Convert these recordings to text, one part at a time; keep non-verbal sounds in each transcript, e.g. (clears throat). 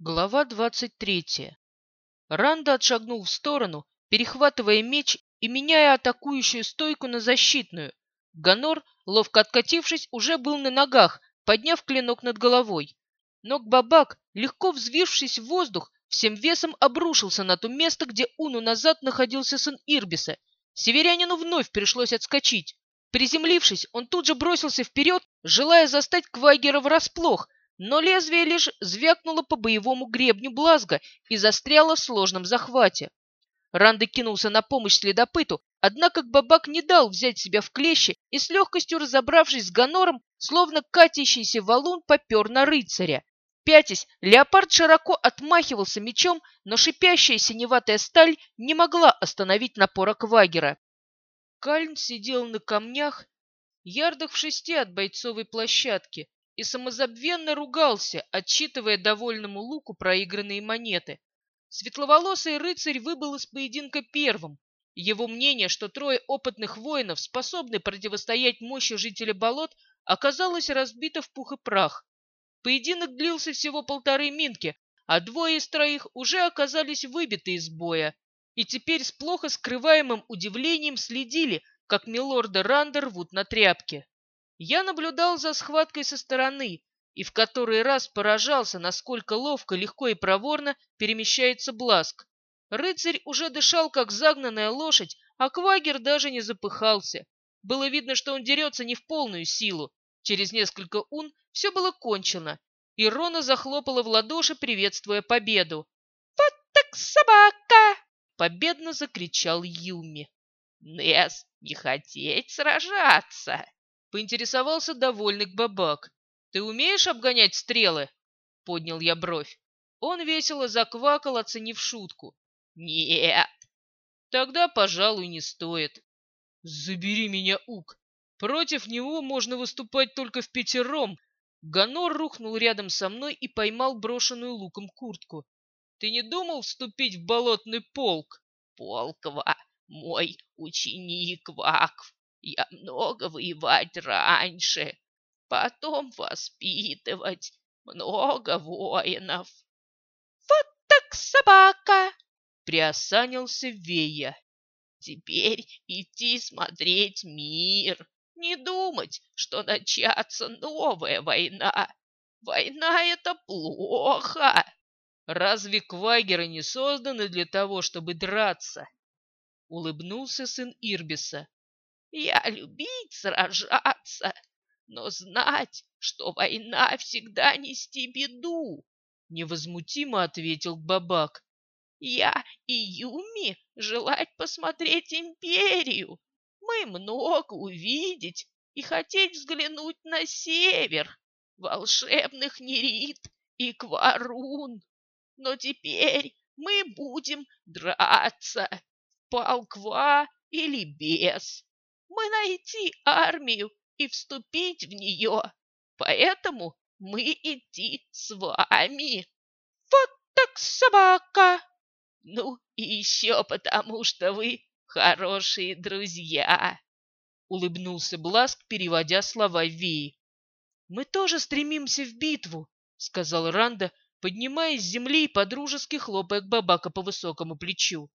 Глава двадцать третья. Ранда отшагнул в сторону, перехватывая меч и меняя атакующую стойку на защитную. Ганор, ловко откатившись, уже был на ногах, подняв клинок над головой. Но Бабак, легко взвившись в воздух, всем весом обрушился на то место, где Уну назад находился сын Ирбиса. Северянину вновь пришлось отскочить. Приземлившись, он тут же бросился вперед, желая застать Квайгера врасплох, но лезвие лишь звякнуло по боевому гребню Блазга и застряло в сложном захвате. Ранды кинулся на помощь следопыту, однако Бабак не дал взять себя в клещи и с легкостью разобравшись с Ганором, словно катящийся валун попер на рыцаря. Пятясь, леопард широко отмахивался мечом, но шипящая синеватая сталь не могла остановить напора Квагера. Кальн сидел на камнях, ярдах в шести от бойцовой площадки, и самозабвенно ругался, отчитывая довольному луку проигранные монеты. Светловолосый рыцарь выбыл из поединка первым. Его мнение, что трое опытных воинов способны противостоять мощи жителя болот, оказалось разбито в пух и прах. Поединок длился всего полторы минки, а двое из троих уже оказались выбиты из боя, и теперь с плохо скрываемым удивлением следили, как милорда Рандер рвут на тряпке. Я наблюдал за схваткой со стороны и в который раз поражался, насколько ловко, легко и проворно перемещается Бласк. Рыцарь уже дышал, как загнанная лошадь, а Квагер даже не запыхался. Было видно, что он дерется не в полную силу. Через несколько ун все было кончено, и Рона захлопала в ладоши, приветствуя победу. «Вот так собака!» — победно закричал Юми. «Нес, не хотеть сражаться!» Поинтересовался довольный Бабак. «Ты умеешь обгонять стрелы?» Поднял я бровь. Он весело заквакал, оценив шутку. «Нет». «Тогда, пожалуй, не стоит». «Забери меня, Ук. Против него можно выступать только в пятером». Ганор рухнул рядом со мной и поймал брошенную луком куртку. «Ты не думал вступить в болотный полк?» «Полква, мой ученик Вакв, я много воевать раньше, потом воспитывать много воинов. Вот так собака! Приосанился Вея. Теперь идти смотреть мир, не думать, что начаться новая война. Война — это плохо. Разве квагеры не созданы для того, чтобы драться? Улыбнулся сын Ирбиса. Я любить сражаться, но знать, что война всегда нести беду, — невозмутимо ответил Бабак. Я и Юми желать посмотреть империю. Мы много увидеть и хотеть взглянуть на север, волшебных Нерит и Кварун. Но теперь мы будем драться, полква или без мы найти армию и вступить в нее. Поэтому мы идти с вами. Вот так собака! Ну, и еще потому, что вы хорошие друзья. Улыбнулся Бласк, переводя слова Ви. Мы тоже стремимся в битву, сказал Ранда, поднимаясь с земли и подружески хлопая Бабака по высокому плечу.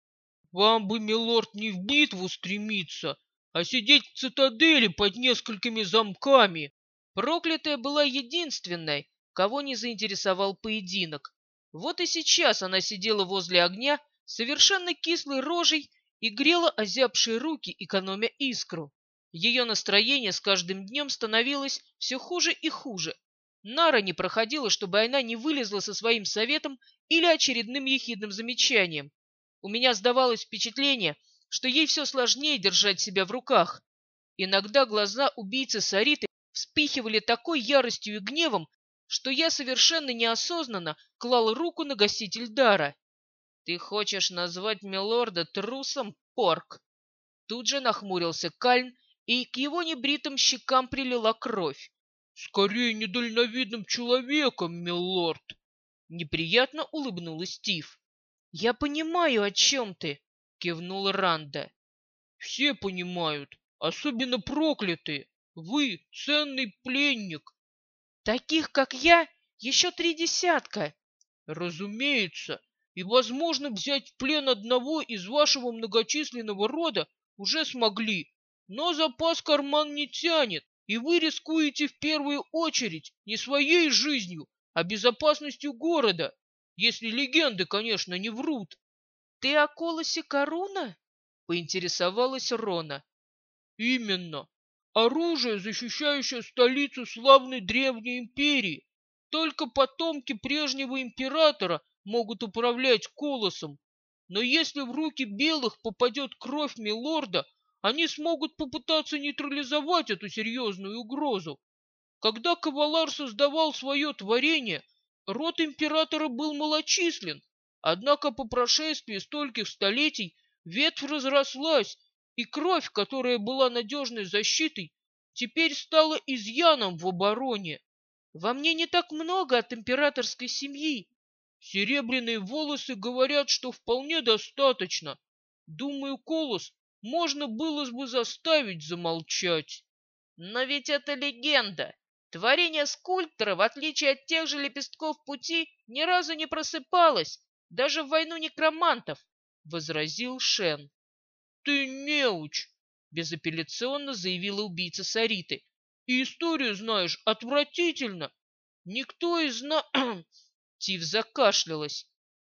Вам бы, милорд, не в битву стремиться, а сидеть в цитадели под несколькими замками. Проклятая была единственной, кого не заинтересовал поединок. Вот и сейчас она сидела возле огня, совершенно кислой рожей и грела озябшие руки, экономя искру. Ее настроение с каждым днем становилось все хуже и хуже. Нара не проходила, чтобы она не вылезла со своим советом или очередным ехидным замечанием. У меня сдавалось впечатление, что ей все сложнее держать себя в руках. Иногда глаза убийцы Сариты вспихивали такой яростью и гневом, что я совершенно неосознанно клал руку на гаситель дара. «Ты хочешь назвать милорда трусом, порк?» Тут же нахмурился Кальн, и к его небритым щекам прилила кровь. «Скорее недальновидным человеком, милорд!» Неприятно улыбнулась Стив. «Я понимаю, о чем ты кивнул Ранда. Все понимают, особенно проклятые. Вы ценный пленник. Таких, как я, еще три десятка. Разумеется, и, возможно, взять в плен одного из вашего многочисленного рода уже смогли, но запас карман не тянет, и вы рискуете в первую очередь не своей жизнью, а безопасностью города, если легенды, конечно, не врут. — Ты о колосе Коруна? — поинтересовалась Рона. — Именно. Оружие, защищающее столицу славной древней империи. Только потомки прежнего императора могут управлять колосом. Но если в руки белых попадет кровь милорда, они смогут попытаться нейтрализовать эту серьезную угрозу. Когда Кавалар создавал свое творение, род императора был малочислен, однако по прошествии стольких столетий ветвь разрослась, и кровь, которая была надежной защитой, теперь стала изъяном в обороне. Во мне не так много от императорской семьи. Серебряные волосы говорят, что вполне достаточно. Думаю, Колос можно было бы заставить замолчать. Но ведь это легенда. Творение скульптора, в отличие от тех же лепестков пути, ни разу не просыпалось, даже в войну некромантов, — возразил Шен. — Ты неуч, — безапелляционно заявила убийца Сариты. — И историю знаешь отвратительно. Никто из на... (clears throat) Тив закашлялась.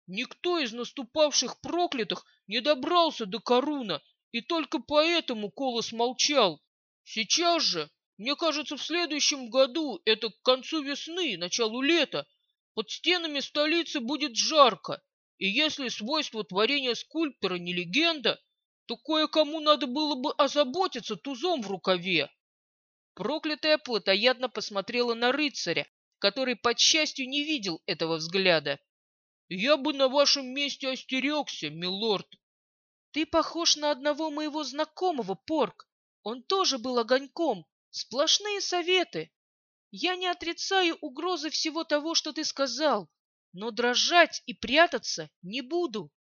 Никто из наступавших проклятых не добрался до Коруна, и только поэтому Колос молчал. Сейчас же мне кажется, в следующем году, это к концу весны, началу лета, под стенами столицы будет жарко, и если свойство творения скульптора не легенда, то кое-кому надо было бы озаботиться тузом в рукаве. Проклятая плотоядно посмотрела на рыцаря, который, под счастью, не видел этого взгляда. «Я бы на вашем месте остерегся, милорд». «Ты похож на одного моего знакомого, Порк. Он тоже был огоньком, Сплошные советы. Я не отрицаю угрозы всего того, что ты сказал, но дрожать и прятаться не буду.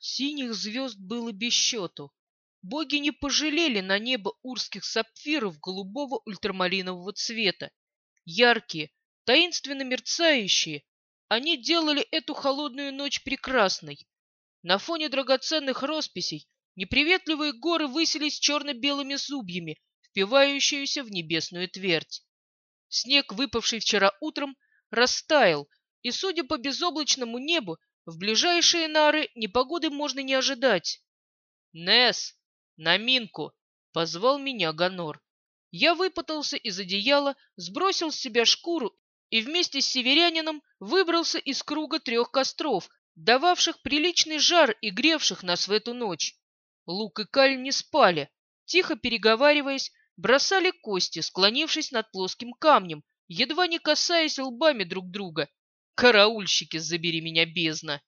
Синих звезд было без счету. Боги не пожалели на небо урских сапфиров голубого ультрамаринового цвета. Яркие, таинственно мерцающие, они делали эту холодную ночь прекрасной. На фоне драгоценных росписей неприветливые горы высились черно-белыми зубьями, впивающуюся в небесную твердь. Снег, выпавший вчера утром, растаял, и, судя по безоблачному небу, в ближайшие нары непогоды можно не ожидать. «Несс, на минку!» — позвал меня Ганор. Я выпутался из одеяла, сбросил с себя шкуру и вместе с северянином выбрался из круга трех костров, дававших приличный жар и гревших нас в эту ночь. Лук и Каль не спали, тихо переговариваясь, бросали кости, склонившись над плоским камнем, едва не касаясь лбами друг друга. Караульщики, забери меня, бездна!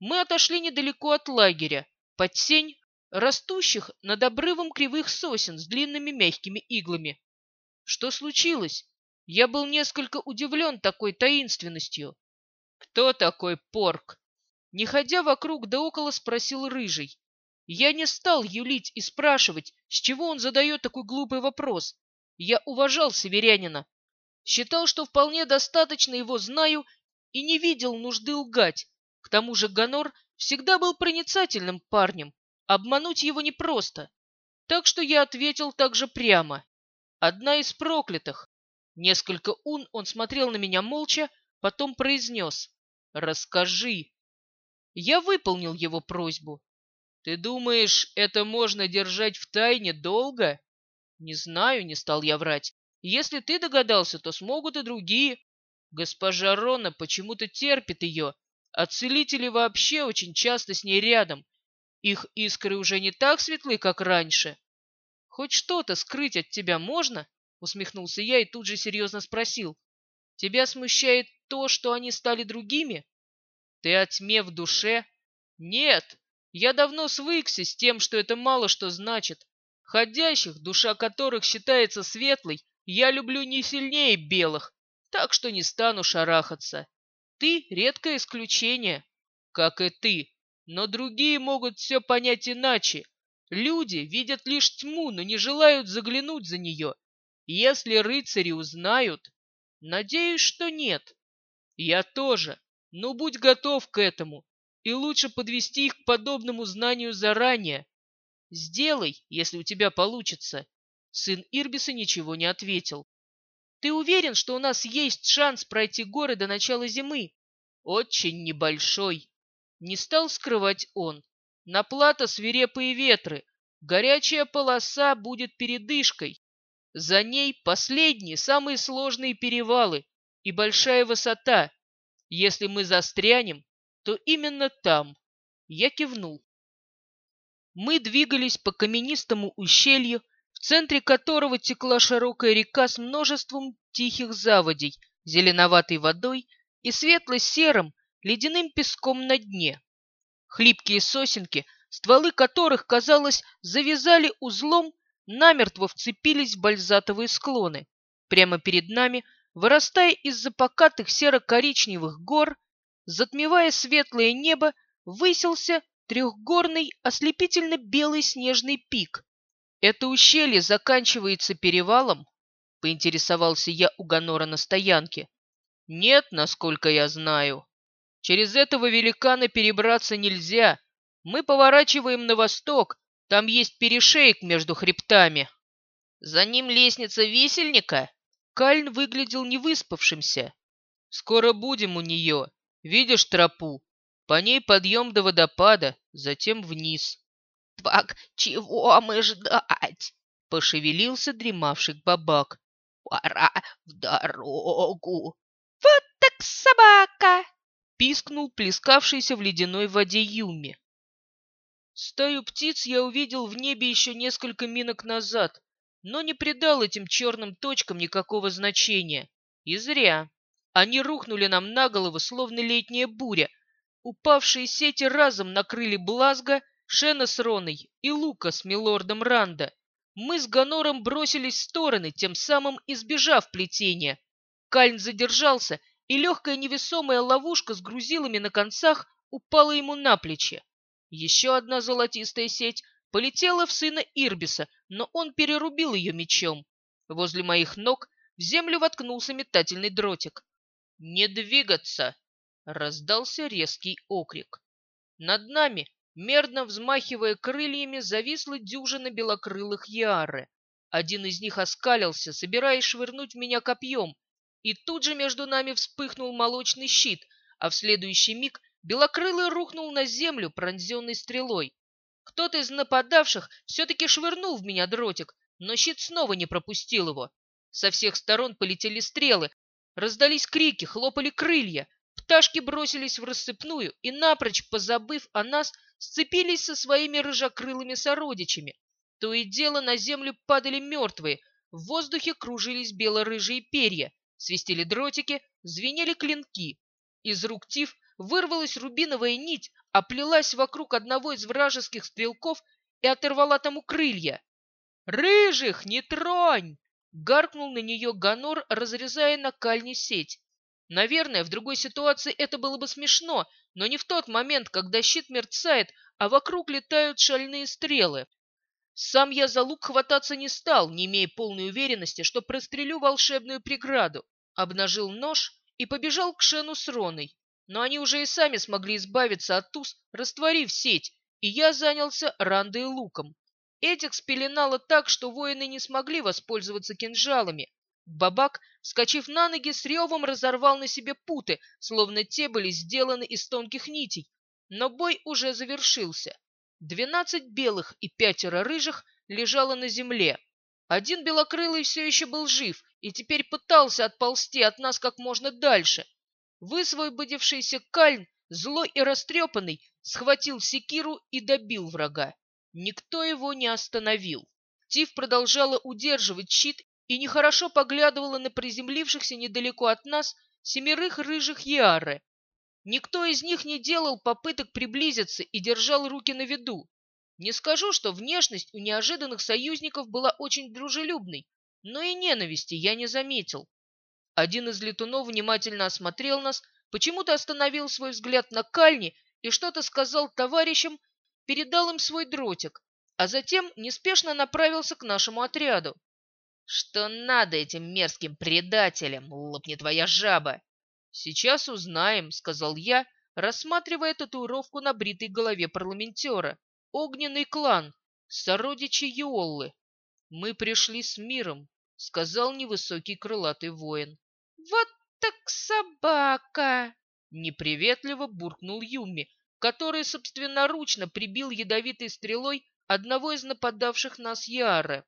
Мы отошли недалеко от лагеря, под тень растущих над обрывом кривых сосен с длинными мягкими иглами. Что случилось? Я был несколько удивлен такой таинственностью. «Кто такой порк?» Не ходя вокруг да около, спросил Рыжий. Я не стал юлить и спрашивать, с чего он задает такой глупый вопрос. Я уважал северянина. Считал, что вполне достаточно его знаю и не видел нужды лгать. К тому же Ганор всегда был проницательным парнем. Обмануть его непросто. Так что я ответил также прямо. Одна из проклятых. Несколько ун он смотрел на меня молча, потом произнес. «Расскажи». Я выполнил его просьбу. Ты думаешь, это можно держать в тайне долго? Не знаю, не стал я врать. Если ты догадался, то смогут и другие. Госпожа Рона почему-то терпит ее, а целители вообще очень часто с ней рядом. Их искры уже не так светлы, как раньше. Хоть что-то скрыть от тебя можно? Усмехнулся я и тут же серьезно спросил. Тебя смущает то, что они стали другими? Ты о тьме в душе? Нет, я давно свыкся с тем, что это мало что значит. Ходящих, душа которых считается светлой, я люблю не сильнее белых, так что не стану шарахаться. Ты — редкое исключение, как и ты, но другие могут все понять иначе. Люди видят лишь тьму, но не желают заглянуть за нее. Если рыцари узнают... Надеюсь, что нет. Я тоже, но будь готов к этому, и лучше подвести их к подобному знанию заранее. Сделай, если у тебя получится. Сын Ирбиса ничего не ответил. Ты уверен, что у нас есть шанс пройти горы до начала зимы? Очень небольшой. Не стал скрывать он. На плато свирепые ветры. Горячая полоса будет передышкой. За ней последние, самые сложные перевалы и большая высота. Если мы застрянем, то именно там. Я кивнул. Мы двигались по каменистому ущелью, в центре которого текла широкая река с множеством тихих заводей, зеленоватой водой и светло-серым ледяным песком на дне. Хлипкие сосенки, стволы которых, казалось, завязали узлом, намертво вцепились в бальзатовые склоны. Прямо перед нами, вырастая из-за покатых серо-коричневых гор, затмевая светлое небо, высился трехгорный ослепительно-белый снежный пик. Это ущелье заканчивается перевалом? Поинтересовался я у Ганора на стоянке. Нет, насколько я знаю. Через этого великана перебраться нельзя. Мы поворачиваем на восток, там есть перешейк между хребтами. За ним лестница висельника? Кальн выглядел невыспавшимся. Скоро будем у нее. Видишь тропу? По ней подъем до водопада, затем вниз. «Так чего мы ждать?» — пошевелился дремавший бабак. «Пора в дорогу!» «Вот так собака!» — пискнул плескавшийся в ледяной воде Юми. Стаю птиц я увидел в небе еще несколько минок назад, но не придал этим черным точкам никакого значения. И зря. Они рухнули нам на голову, словно летняя буря. Упавшие сети разом накрыли Блазга, Шена с Роной и Лука с милордом Ранда. Мы с Ганором бросились в стороны, тем самым избежав плетения. Кальн задержался и легкая невесомая ловушка с грузилами на концах упала ему на плечи. Еще одна золотистая сеть полетела в сына Ирбиса, но он перерубил ее мечом. Возле моих ног в землю воткнулся метательный дротик. «Не двигаться!» — раздался резкий окрик. Над нами, мерно взмахивая крыльями, зависла дюжина белокрылых яры. Один из них оскалился, собираясь швырнуть меня копьем, и тут же между нами вспыхнул молочный щит, а в следующий миг Белокрылый рухнул на землю, пронзенный стрелой. Кто-то из нападавших все-таки швырнул в меня дротик, но щит снова не пропустил его. Со всех сторон полетели стрелы, раздались крики, хлопали крылья. Пташки бросились в рассыпную и, напрочь позабыв о нас, сцепились со своими рыжокрылыми сородичами. То и дело на землю падали мертвые, в воздухе кружились бело-рыжие перья. Свистели дротики, звенели клинки. Из рук Тиф вырвалась рубиновая нить, оплелась вокруг одного из вражеских стрелков и оторвала тому крылья. «Рыжих, не тронь!» — гаркнул на нее Ганор, разрезая на кальне сеть. Наверное, в другой ситуации это было бы смешно, но не в тот момент, когда щит мерцает, а вокруг летают шальные стрелы. Сам я за лук хвататься не стал, не имея полной уверенности, что прострелю волшебную преграду обнажил нож и побежал к Шену с Роной. Но они уже и сами смогли избавиться от туз, растворив сеть, и я занялся рандой луком. Этих спеленало так, что воины не смогли воспользоваться кинжалами. Бабак, скачив на ноги, с ревом разорвал на себе путы, словно те были сделаны из тонких нитей. Но бой уже завершился. Двенадцать белых и пятеро рыжих лежало на земле. Один белокрылый все еще был жив и теперь пытался отползти от нас как можно дальше. Высвободившийся Кальн, злой и растрепанный, схватил секиру и добил врага. Никто его не остановил. Тиф продолжала удерживать щит и нехорошо поглядывала на приземлившихся недалеко от нас семерых рыжих Яры. Никто из них не делал попыток приблизиться и держал руки на виду. Не скажу, что внешность у неожиданных союзников была очень дружелюбной, но и ненависти я не заметил. Один из летунов внимательно осмотрел нас, почему-то остановил свой взгляд на кальне и что-то сказал товарищам, передал им свой дротик, а затем неспешно направился к нашему отряду. «Что надо этим мерзким предателям, лопни твоя жаба!» Сейчас узнаем, сказал я, рассматривая татуировку на бритой голове парламентера. Огненный клан, сородичи Йоллы. Мы пришли с миром, сказал невысокий крылатый воин. Вот так собака! Неприветливо буркнул Юми, который собственноручно прибил ядовитой стрелой одного из нападавших нас Яра.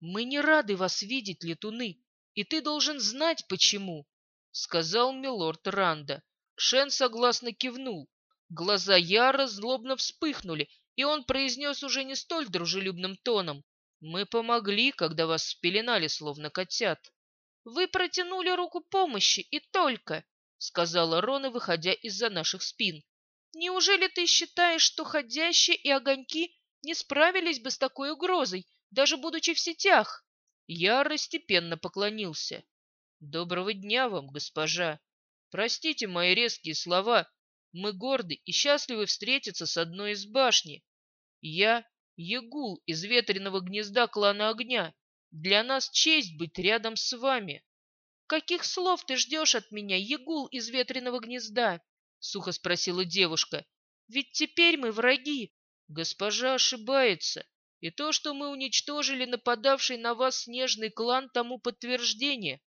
«Мы не рады вас видеть, летуны, и ты должен знать, почему», — сказал милорд Ранда. Шен согласно кивнул. Глаза Яра злобно вспыхнули, и он произнес уже не столь дружелюбным тоном. «Мы помогли, когда вас спеленали, словно котят». «Вы протянули руку помощи, и только», — сказала Рона, выходя из-за наших спин. «Неужели ты считаешь, что ходящие и огоньки не справились бы с такой угрозой, даже будучи в сетях?» Я степенно поклонился. «Доброго дня вам, госпожа. Простите мои резкие слова. Мы горды и счастливы встретиться с одной из башни. Я — Ягул из ветреного гнезда клана огня. Для нас честь быть рядом с вами». «Каких слов ты ждешь от меня, Ягул из ветреного гнезда?» — сухо спросила девушка. «Ведь теперь мы враги». «Госпожа ошибается. И то, что мы уничтожили нападавший на вас снежный клан, тому подтверждение.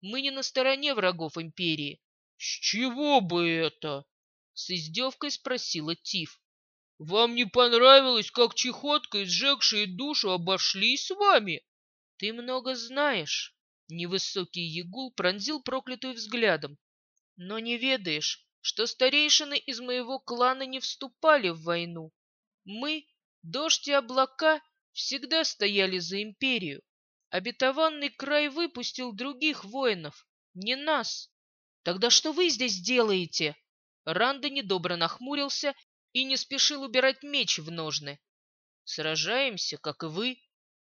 Мы не на стороне врагов Империи. — С чего бы это? — с издевкой спросила Тиф. — Вам не понравилось, как чехотка и сжегшие душу обошлись с вами? — Ты много знаешь. Невысокий Ягул пронзил проклятую взглядом. Но не ведаешь, что старейшины из моего клана не вступали в войну. Мы Дождь и облака всегда стояли за империю. Обетованный край выпустил других воинов, не нас. Тогда что вы здесь делаете? Ранда недобро нахмурился и не спешил убирать меч в ножны. Сражаемся, как и вы.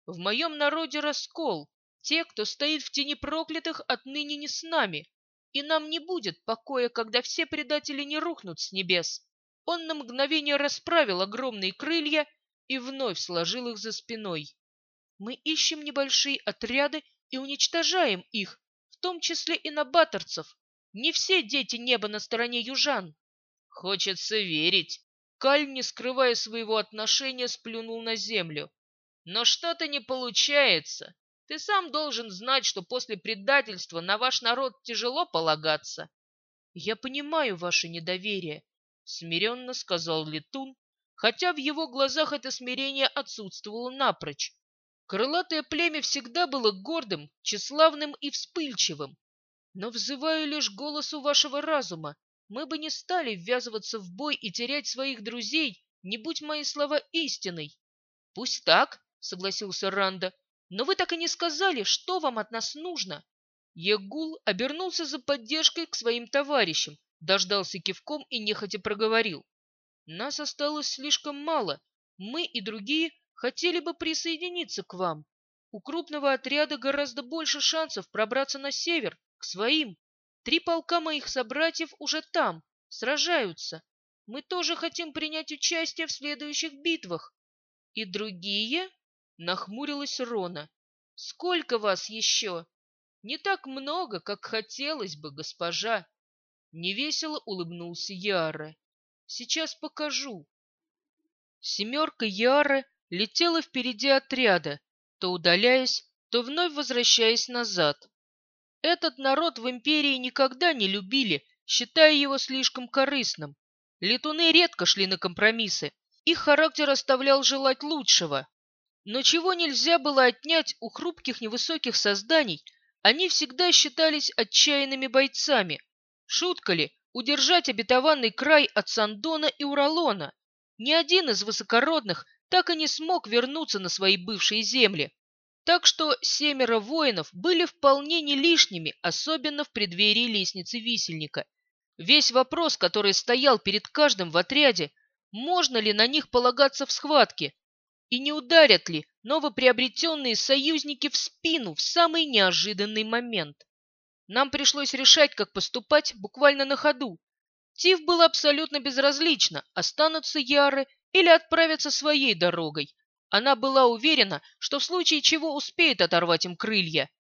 В моем народе раскол. Те, кто стоит в тени проклятых, отныне не с нами. И нам не будет покоя, когда все предатели не рухнут с небес. Он на мгновение расправил огромные крылья и вновь сложил их за спиной. Мы ищем небольшие отряды и уничтожаем их, в том числе и на баттерцев. Не все дети неба на стороне южан. Хочется верить. Каль, не скрывая своего отношения, сплюнул на землю. Но что-то не получается. Ты сам должен знать, что после предательства на ваш народ тяжело полагаться. Я понимаю ваше недоверие, смиренно сказал Летун, хотя в его глазах это смирение отсутствовало напрочь. Крылатое племя всегда было гордым, тщеславным и вспыльчивым. Но взываю лишь голосу вашего разума. Мы бы не стали ввязываться в бой и терять своих друзей, не будь мои слова истиной. — Пусть так, — согласился Ранда, — но вы так и не сказали, что вам от нас нужно. Ягул обернулся за поддержкой к своим товарищам, дождался кивком и нехотя проговорил. Нас осталось слишком мало. Мы и другие хотели бы присоединиться к вам. У крупного отряда гораздо больше шансов пробраться на север, к своим. Три полка моих собратьев уже там, сражаются. Мы тоже хотим принять участие в следующих битвах. И другие? Нахмурилась Рона. Сколько вас еще? Не так много, как хотелось бы, госпожа. Невесело улыбнулся Яра. Сейчас покажу. Семерка Яры летела впереди отряда, то удаляясь, то вновь возвращаясь назад. Этот народ в империи никогда не любили, считая его слишком корыстным. Летуны редко шли на компромиссы, их характер оставлял желать лучшего. Но чего нельзя было отнять у хрупких невысоких созданий, они всегда считались отчаянными бойцами. Шутка ли, удержать обетованный край от Сандона и Уралона. Ни один из высокородных так и не смог вернуться на свои бывшие земли. Так что семеро воинов были вполне не лишними, особенно в преддверии лестницы висельника. Весь вопрос, который стоял перед каждым в отряде, можно ли на них полагаться в схватке, и не ударят ли новоприобретенные союзники в спину в самый неожиданный момент. Нам пришлось решать, как поступать буквально на ходу. Тиф было абсолютно безразлично, останутся Яры или отправятся своей дорогой. Она была уверена, что в случае чего успеет оторвать им крылья.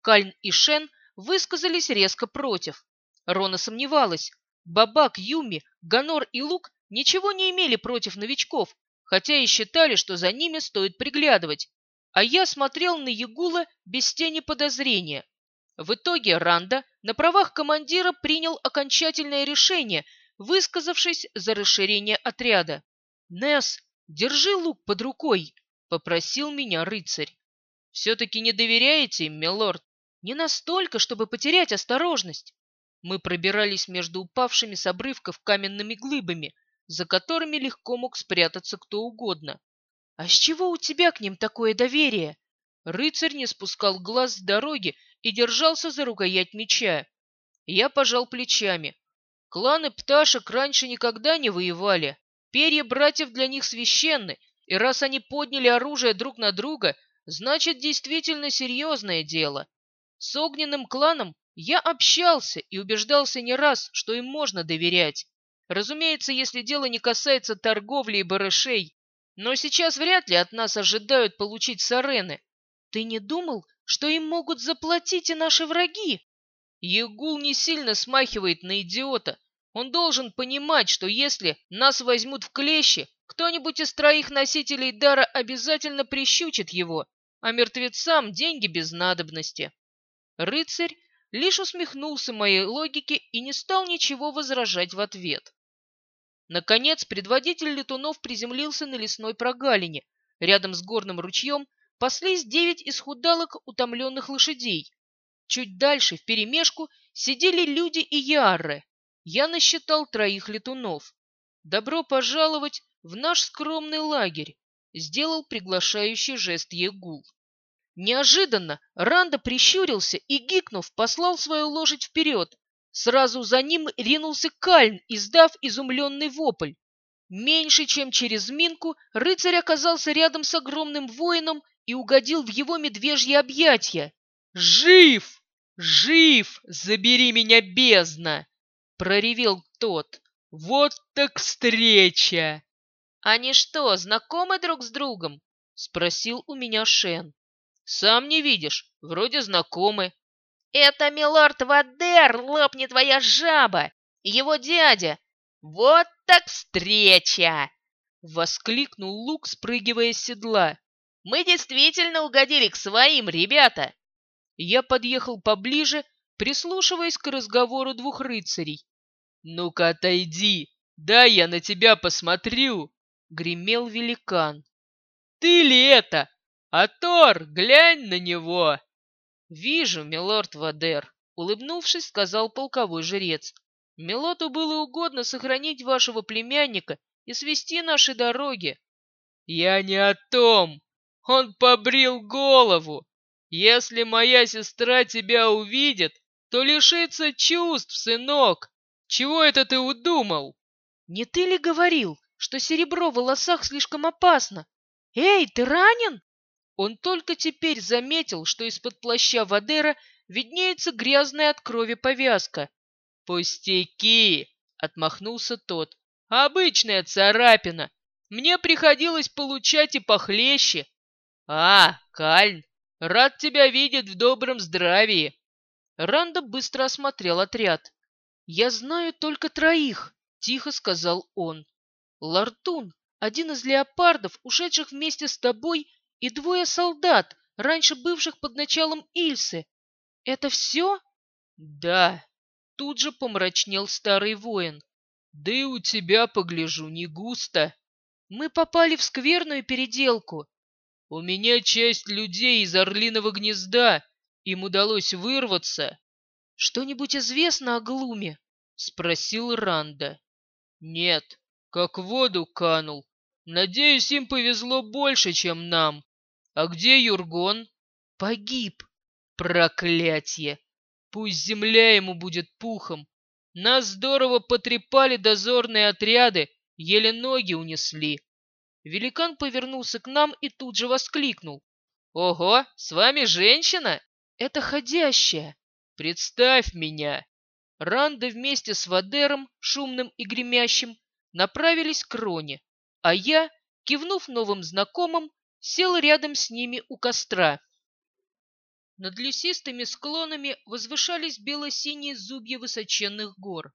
Кальн и Шен высказались резко против. Рона сомневалась. Бабак, Юми, Ганор и Лук ничего не имели против новичков, хотя и считали, что за ними стоит приглядывать. А я смотрел на Ягула без тени подозрения. В итоге Ранда на правах командира принял окончательное решение, высказавшись за расширение отряда. «Несс, держи лук под рукой», — попросил меня рыцарь. «Все-таки не доверяете им, милорд?» «Не настолько, чтобы потерять осторожность». Мы пробирались между упавшими с обрывков каменными глыбами, за которыми легко мог спрятаться кто угодно. «А с чего у тебя к ним такое доверие?» Рыцарь не спускал глаз с дороги и держался за рукоять меча. Я пожал плечами. Кланы пташек раньше никогда не воевали. Перья братьев для них священны, и раз они подняли оружие друг на друга, значит, действительно серьезное дело. С огненным кланом я общался и убеждался не раз, что им можно доверять. Разумеется, если дело не касается торговли и барышей. Но сейчас вряд ли от нас ожидают получить сарены. Ты не думал, что им могут заплатить и наши враги? Егул не сильно смахивает на идиота. Он должен понимать, что если нас возьмут в клещи, кто-нибудь из троих носителей дара обязательно прищучит его, а мертвецам деньги без надобности. Рыцарь лишь усмехнулся моей логике и не стал ничего возражать в ответ. Наконец, предводитель летунов приземлился на лесной прогалине. Рядом с горным ручьем паслись девять исхудалок утомленных лошадей. Чуть дальше, вперемешку, сидели люди и яры. Я насчитал троих летунов. «Добро пожаловать в наш скромный лагерь!» Сделал приглашающий жест Егул. Неожиданно Ранда прищурился и, гикнув, послал свою лошадь вперед. Сразу за ним ринулся Кальн, издав изумленный вопль. Меньше чем через минку рыцарь оказался рядом с огромным воином и угодил в его медвежье объятья. «Жив! Жив! Забери меня, бездна!» — проревел тот. «Вот так встреча!» «Они что, знакомы друг с другом?» — спросил у меня Шен. Сам не видишь, вроде знакомы. Это милорд Вадер, лопни твоя жаба! Его дядя! Вот так встреча! Воскликнул Лук, спрыгивая с седла. Мы действительно угодили к своим, ребята! Я подъехал поближе, прислушиваясь к разговору двух рыцарей. «Ну-ка отойди, да я на тебя посмотрю!» — гремел великан. «Ты ли это, «Атор, глянь на него!» «Вижу, милорд Вадер», — улыбнувшись, сказал полковой жрец. «Милоту было угодно сохранить вашего племянника и свести наши дороги». «Я не о том! Он побрил голову! Если моя сестра тебя увидит, то лишится чувств, сынок! Чего это ты удумал?» «Не ты ли говорил, что серебро в волосах слишком опасно? Эй, ты ранен?» Он только теперь заметил, что из-под плаща Вадера виднеется грязная от крови повязка. «Пустяки!» — отмахнулся тот. «Обычная царапина. Мне приходилось получать и похлеще. А, Кальн, рад тебя видеть в добром здравии!» Ранда быстро осмотрел отряд. «Я знаю только троих», — тихо сказал он. «Лартун, один из леопардов, ушедших вместе с тобой и двое солдат, раньше бывших под началом Ильсы. Это все? Да. Тут же помрачнел старый воин. Да и у тебя, погляжу, не густо. Мы попали в скверную переделку. У меня часть людей из Орлиного гнезда. Им удалось вырваться. Что-нибудь известно о Глуме? Спросил Ранда. Нет, как в воду канул. Надеюсь, им повезло больше, чем нам. А где Юргон? Погиб. Проклятье! Пусть земля ему будет пухом. Нас здорово потрепали дозорные отряды, еле ноги унесли. Великан повернулся к нам и тут же воскликнул. «Ого, с вами женщина?» «Это ходящая!» «Представь меня!» Ранда вместе с Вадером, шумным и гремящим, направились к Роне, а я, кивнув новым знакомым, сел рядом с ними у костра. Над лесистыми склонами возвышались бело-синие зубья высоченных гор.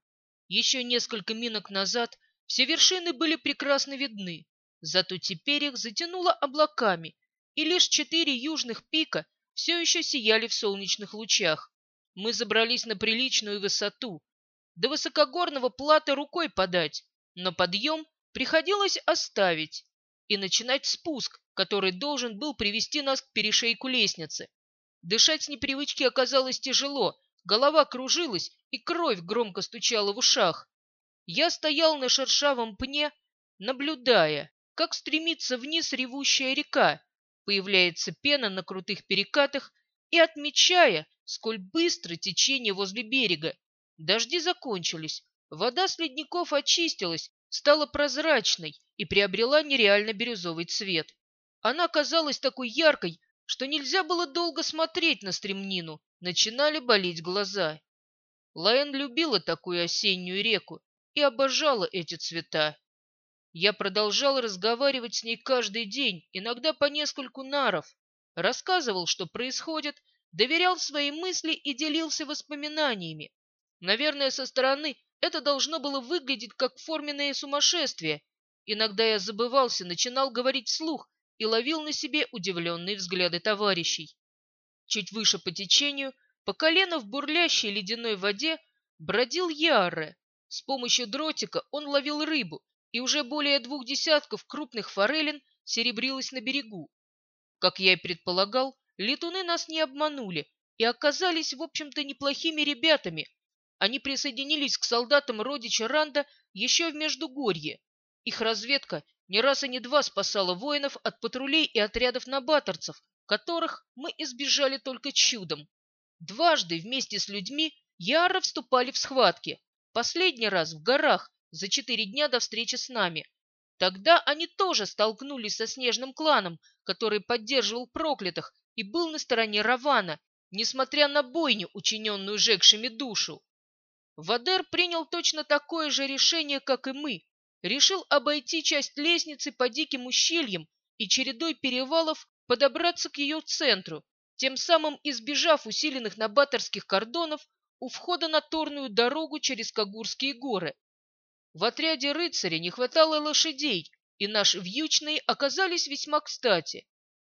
Еще несколько минок назад все вершины были прекрасно видны, зато теперь их затянуло облаками, и лишь четыре южных пика все еще сияли в солнечных лучах. Мы забрались на приличную высоту. До высокогорного плата рукой подать, но подъем приходилось оставить и начинать спуск, который должен был привести нас к перешейку лестницы. Дышать с непривычки оказалось тяжело, голова кружилась и кровь громко стучала в ушах. Я стоял на шершавом пне, наблюдая, как стремится вниз ревущая река, появляется пена на крутых перекатах и отмечая, сколь быстро течение возле берега. Дожди закончились, вода с ледников очистилась, стала прозрачной и приобрела нереально бирюзовый цвет. Она казалась такой яркой, что нельзя было долго смотреть на стремнину, начинали болеть глаза. Лаэн любила такую осеннюю реку и обожала эти цвета. Я продолжал разговаривать с ней каждый день, иногда по нескольку наров, рассказывал, что происходит, доверял свои мысли и делился воспоминаниями. Наверное, со стороны это должно было выглядеть как форменное сумасшествие. Иногда я забывался, начинал говорить вслух и ловил на себе удивленные взгляды товарищей. Чуть выше по течению, по колено в бурлящей ледяной воде, бродил Яре. С помощью дротика он ловил рыбу, и уже более двух десятков крупных форелин серебрилось на берегу. Как я и предполагал, летуны нас не обманули и оказались, в общем-то, неплохими ребятами. Они присоединились к солдатам родича Ранда еще в Междугорье. Их разведка не раз и не два спасала воинов от патрулей и отрядов набаторцев, которых мы избежали только чудом. Дважды вместе с людьми яро вступали в схватки. Последний раз в горах за четыре дня до встречи с нами. Тогда они тоже столкнулись со снежным кланом, который поддерживал проклятых и был на стороне Равана, несмотря на бойню, учиненную жегшими душу. Вадер принял точно такое же решение, как и мы. Решил обойти часть лестницы по диким ущельям и чередой перевалов подобраться к ее центру, тем самым избежав усиленных набаторских кордонов у входа на торную дорогу через Кагурские горы. В отряде рыцаря не хватало лошадей, и наши вьючные оказались весьма кстати.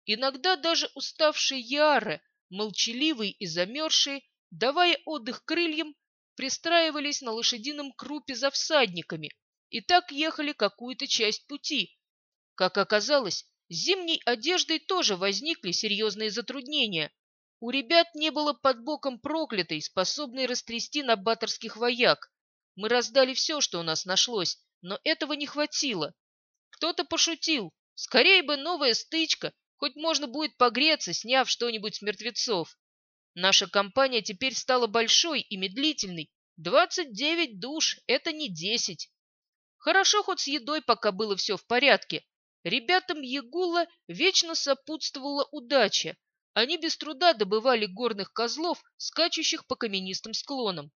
Иногда даже уставшие яры, молчаливые и замерзшие, давая отдых крыльям, пристраивались на лошадином крупе за всадниками и так ехали какую-то часть пути. Как оказалось, с зимней одеждой тоже возникли серьезные затруднения. У ребят не было под боком проклятой, способной растрясти набаторских вояк. Мы раздали все, что у нас нашлось, но этого не хватило. Кто-то пошутил. Скорее бы новая стычка, хоть можно будет погреться, сняв что-нибудь с мертвецов. Наша компания теперь стала большой и медлительной. Двадцать девять душ — это не десять. Хорошо хоть с едой пока было все в порядке, Ребятам Ягула вечно сопутствовала удача. Они без труда добывали горных козлов, скачущих по каменистым склонам.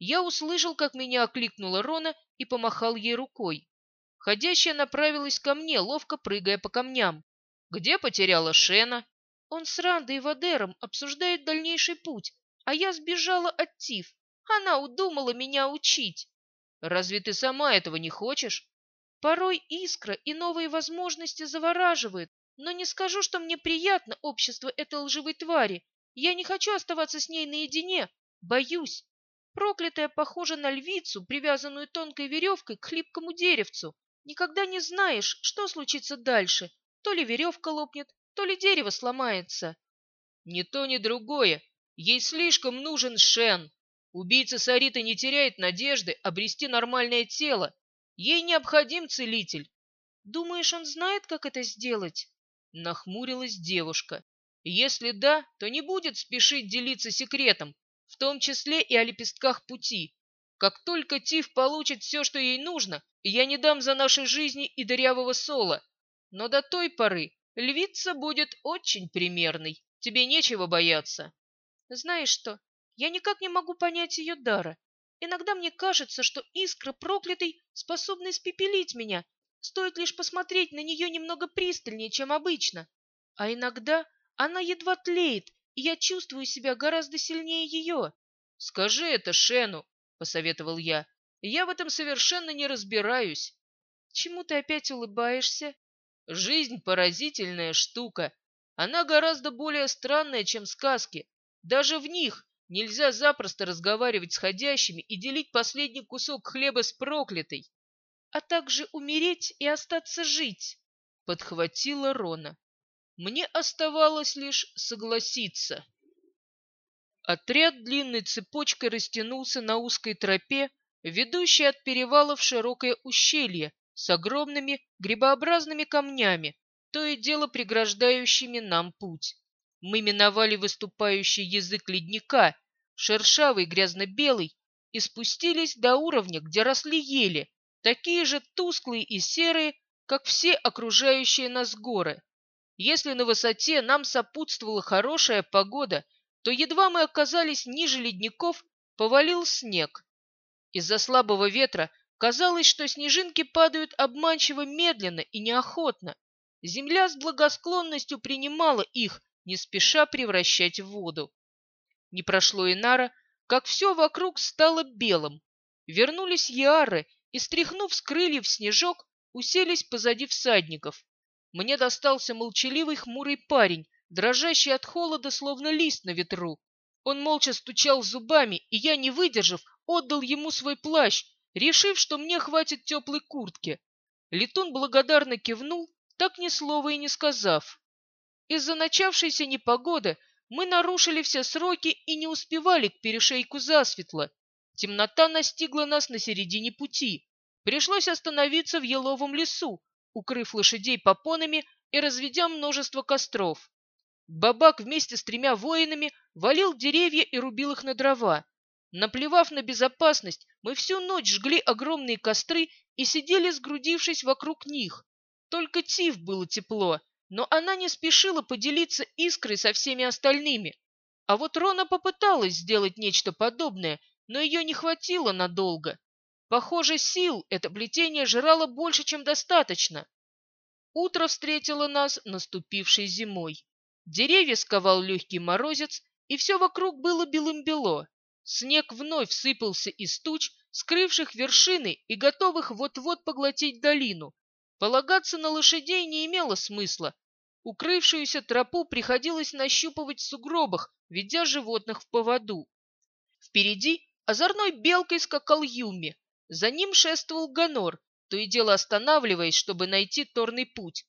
Я услышал, как меня окликнула Рона и помахал ей рукой. Ходящая направилась ко мне, ловко прыгая по камням. Где потеряла Шена? Он с Рандой и Вадером обсуждает дальнейший путь, а я сбежала от Тиф. Она удумала меня учить. Разве ты сама этого не хочешь? Порой искра и новые возможности завораживают, но не скажу, что мне приятно общество этой лживой твари. Я не хочу оставаться с ней наедине. Боюсь. Проклятая похожа на львицу, привязанную тонкой веревкой к хлипкому деревцу. Никогда не знаешь, что случится дальше. То ли веревка лопнет, то ли дерево сломается. Ни то, ни другое. Ей слишком нужен Шен. Убийца Сарита не теряет надежды обрести нормальное тело, Ей необходим целитель. Думаешь, он знает, как это сделать? Нахмурилась девушка. Если да, то не будет спешить делиться секретом, в том числе и о лепестках пути. Как только Тиф получит все, что ей нужно, я не дам за наши жизни и дырявого сола. Но до той поры львица будет очень примерной. Тебе нечего бояться. Знаешь что, я никак не могу понять ее дара. Иногда мне кажется, что искра проклятой способна испепелить меня, стоит лишь посмотреть на нее немного пристальнее, чем обычно. А иногда она едва тлеет, и я чувствую себя гораздо сильнее ее. Скажи это Шену, посоветовал я. Я в этом совершенно не разбираюсь. Чему ты опять улыбаешься? Жизнь поразительная штука. Она гораздо более странная, чем сказки. Даже в них нельзя запросто разговаривать с ходящими и делить последний кусок хлеба с проклятой. А также умереть и остаться жить, подхватила Рона. Мне оставалось лишь согласиться. Отряд длинной цепочкой растянулся на узкой тропе, ведущей от перевала в широкое ущелье с огромными грибообразными камнями, то и дело преграждающими нам путь. Мы миновали выступающий язык ледника, шершавый грязно-белый, и спустились до уровня, где росли ели, такие же тусклые и серые, как все окружающие нас горы. Если на высоте нам сопутствовала хорошая погода, то едва мы оказались ниже ледников, повалил снег. Из-за слабого ветра казалось, что снежинки падают обманчиво медленно и неохотно. Земля с благосклонностью принимала их, не спеша превращать в воду. Не прошло и нара, как все вокруг стало белым. Вернулись яры и, стряхнув с крыльев снежок, уселись позади всадников. Мне достался молчаливый хмурый парень, дрожащий от холода, словно лист на ветру. Он молча стучал зубами, и я, не выдержав, отдал ему свой плащ, решив, что мне хватит теплой куртки. Летун благодарно кивнул, так ни слова и не сказав. Из-за начавшейся непогоды мы нарушили все сроки и не успевали к перешейку засветло. Темнота настигла нас на середине пути. Пришлось остановиться в еловом лесу, укрыв лошадей попонами и разведя множество костров. Бабак вместе с тремя воинами валил деревья и рубил их на дрова. Наплевав на безопасность, мы всю ночь жгли огромные костры и сидели, сгрудившись вокруг них. Только Тиф было тепло, но она не спешила поделиться искрой со всеми остальными. А вот Рона попыталась сделать нечто подобное, но ее не хватило надолго. Похоже, сил это плетение жрало больше, чем достаточно. Утро встретило нас наступившей зимой. Деревья сковал легкий морозец, и все вокруг было белым-бело. Снег вновь сыпался из туч, скрывших вершины и готовых вот-вот поглотить долину. Полагаться на лошадей не имело смысла, Укрывшуюся тропу приходилось нащупывать в сугробах, ведя животных в поводу. Впереди озорной белкой скакал Юми. За ним шествовал Ганор, то и дело останавливаясь, чтобы найти торный путь.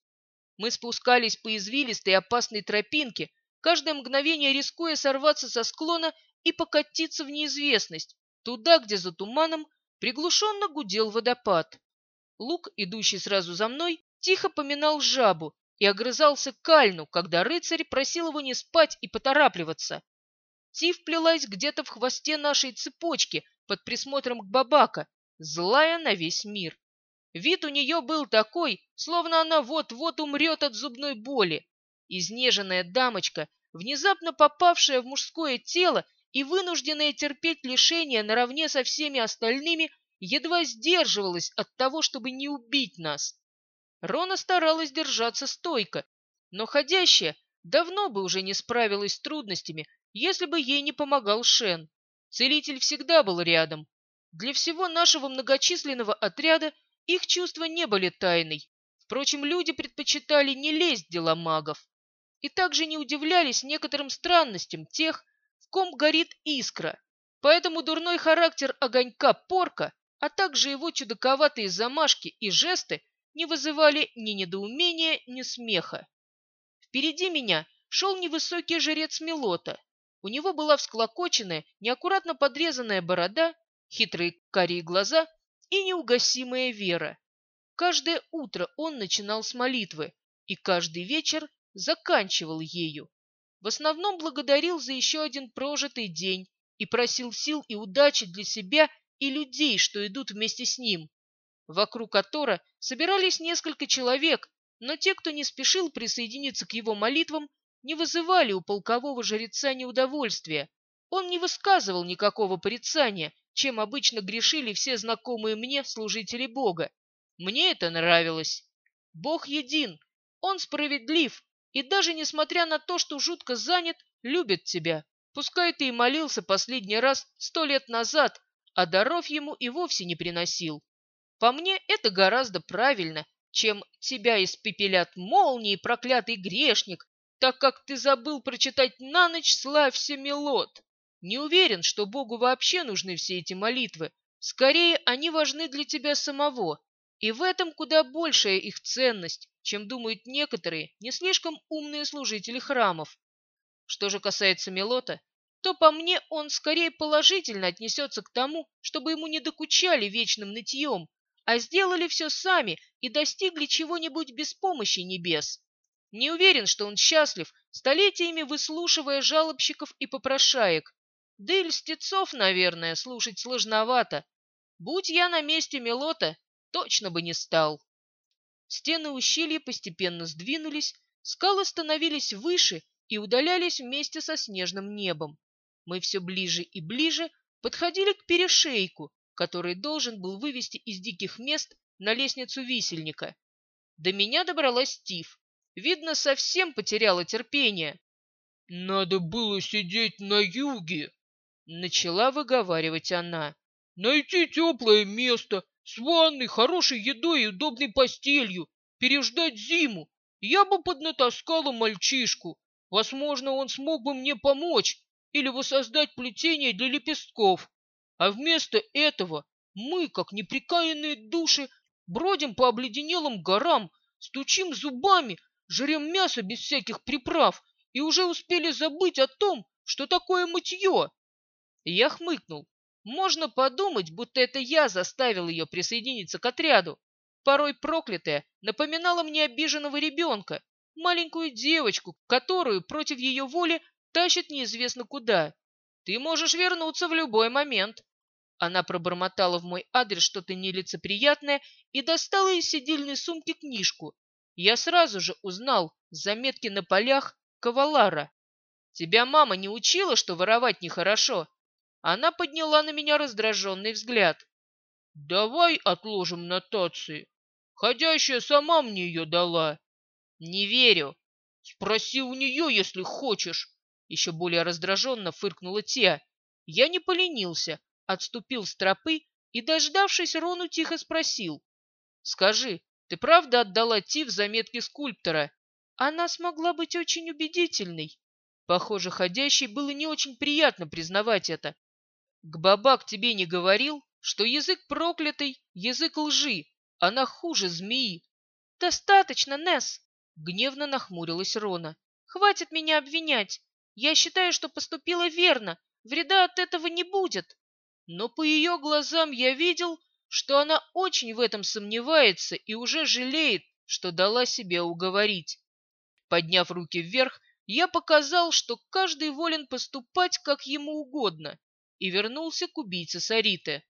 Мы спускались по извилистой опасной тропинке, каждое мгновение рискуя сорваться со склона и покатиться в неизвестность, туда, где за туманом приглушенно гудел водопад. Лук, идущий сразу за мной, тихо поминал жабу, и огрызался Кальну, когда рыцарь просил его не спать и поторапливаться. Тив плелась где-то в хвосте нашей цепочки под присмотром к Бабака, злая на весь мир. Вид у нее был такой, словно она вот-вот умрет от зубной боли. Изнеженная дамочка, внезапно попавшая в мужское тело и вынужденная терпеть лишения наравне со всеми остальными, едва сдерживалась от того, чтобы не убить нас. Рона старалась держаться стойко, но ходящая давно бы уже не справилась с трудностями, если бы ей не помогал Шен. Целитель всегда был рядом. Для всего нашего многочисленного отряда их чувства не были тайной. Впрочем, люди предпочитали не лезть в дела магов. И также не удивлялись некоторым странностям тех, ком горит искра. Поэтому дурной характер огонька порка, а также его чудаковатые замашки и жесты не вызывали ни недоумения, ни смеха. Впереди меня шел невысокий жрец Милота. У него была всклокоченная, неаккуратно подрезанная борода, хитрые карие глаза и неугасимая вера. Каждое утро он начинал с молитвы, и каждый вечер заканчивал ею. В основном благодарил за еще один прожитый день и просил сил и удачи для себя и людей, что идут вместе с ним. Вокруг Атора собирались несколько человек, но те, кто не спешил присоединиться к его молитвам, не вызывали у полкового жреца неудовольствия. Он не высказывал никакого порицания, чем обычно грешили все знакомые мне служители Бога. Мне это нравилось. Бог един, Он справедлив, и даже несмотря на то, что жутко занят, любит тебя. Пускай ты и молился последний раз сто лет назад, а даров ему и вовсе не приносил. По мне, это гораздо правильно, чем тебя испепелят молнии, проклятый грешник, так как ты забыл прочитать на ночь «Славься, мелот». Не уверен, что Богу вообще нужны все эти молитвы. Скорее, они важны для тебя самого. И в этом куда большая их ценность, чем думают некоторые не слишком умные служители храмов. Что же касается Мелота, то по мне он скорее положительно отнесется к тому, чтобы ему не докучали вечным нытьем, а сделали все сами и достигли чего-нибудь без помощи небес. Не уверен, что он счастлив, столетиями выслушивая жалобщиков и попрошаек. Да и льстецов, наверное, слушать сложновато. Будь я на месте Мелота, точно бы не стал. Стены ущелья постепенно сдвинулись, скалы становились выше и удалялись вместе со снежным небом. Мы все ближе и ближе подходили к перешейку, который должен был вывести из диких мест на лестницу висельника. До меня добралась Стив. Видно, совсем потеряла терпение. «Надо было сидеть на юге», — начала выговаривать она. «Найти теплое место, с ванной, хорошей едой и удобной постелью, переждать зиму. Я бы поднатаскала мальчишку. Возможно, он смог бы мне помочь или воссоздать плетение для лепестков. А вместо этого мы, как неприкаянные души, бродим по обледенелым горам, стучим зубами, жрем мясо без всяких приправ и уже успели забыть о том, что такое мытье. Я хмыкнул. Можно подумать, будто это я заставил ее присоединиться к отряду. Порой проклятая напоминала мне обиженного ребенка, маленькую девочку, которую против ее воли тащит неизвестно куда. Ты можешь вернуться в любой момент. Она пробормотала в мой адрес что-то нелицеприятное и достала из сидельной сумки книжку. Я сразу же узнал заметки на полях Кавалара. Тебя мама не учила, что воровать нехорошо? Она подняла на меня раздраженный взгляд. «Давай отложим нотации. Ходящая сама мне ее дала». «Не верю». «Спроси у нее, если хочешь». Еще более раздраженно фыркнула Теа. Я не поленился, отступил с тропы и, дождавшись Рону, тихо спросил. «Скажи, ты правда отдала Ти в заметки скульптора?» Она смогла быть очень убедительной. Похоже, ходящей было не очень приятно признавать это. Гбабак тебе не говорил, что язык проклятый, язык лжи, она хуже змеи. Достаточно, Несс, гневно нахмурилась Рона. Хватит меня обвинять. Я считаю, что поступила верно. Вреда от этого не будет. Но по ее глазам я видел, что она очень в этом сомневается и уже жалеет, что дала себя уговорить. Подняв руки вверх, я показал, что каждый волен поступать как ему угодно, и вернулся к убийце Сариты.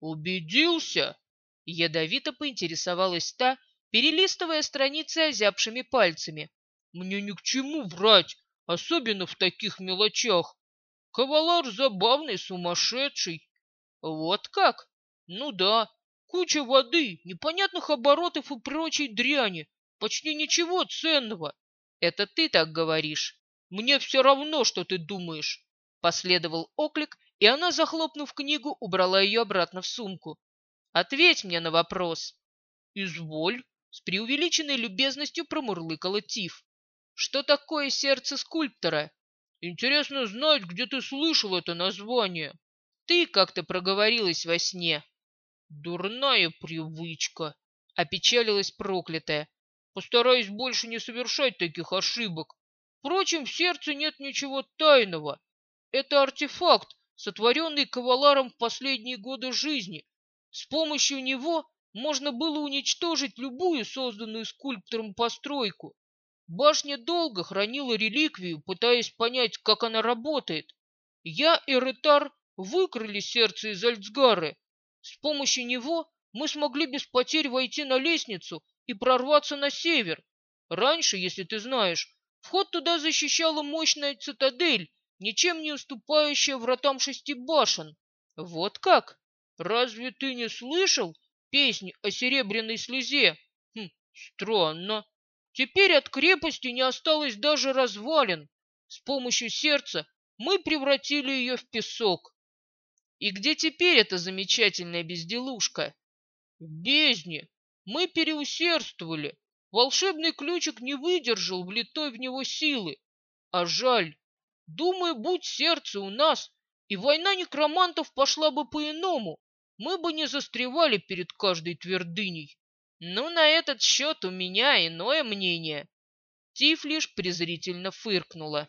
«Убедился?» — ядовито поинтересовалась та, перелистывая страницы озябшими пальцами. «Мне ни к чему врать, особенно в таких мелочах. Кавалар забавный, сумасшедший». «Вот как? Ну да, куча воды, непонятных оборотов и прочей дряни, почти ничего ценного. Это ты так говоришь. Мне все равно, что ты думаешь». Последовал оклик, и она, захлопнув книгу, убрала ее обратно в сумку. «Ответь мне на вопрос». «Изволь», — с преувеличенной любезностью промурлыкала Тиф. «Что такое сердце скульптора?» «Интересно знать, где ты слышал это название». «Ты как-то проговорилась во сне». «Дурная привычка», — опечалилась проклятая. «Постараюсь больше не совершать таких ошибок. Впрочем, в сердце нет ничего тайного. Это артефакт, сотворенный каваларом в последние годы жизни. С помощью него можно было уничтожить любую созданную скульптором постройку. Башня долго хранила реликвию, пытаясь понять, как она работает. Я и Ретар выкрали сердце из Альцгары. С помощью него мы смогли без потерь войти на лестницу и прорваться на север. Раньше, если ты знаешь, вход туда защищала мощная цитадель, ничем не уступающая вратам шести башен. Вот как? Разве ты не слышал песни о серебряной слезе? Хм, странно. Теперь от крепости не осталось даже развалин. С помощью сердца мы превратили ее в песок. И где теперь эта замечательная безделушка? В бездне. Мы переусердствовали. Волшебный ключик не выдержал влитой в него силы. А жаль. Думаю, будь сердце у нас, и война некромантов пошла бы по-иному. Мы бы не застревали перед каждой твердыней. Ну, на этот счет у меня иное мнение. Тиф лишь презрительно фыркнула.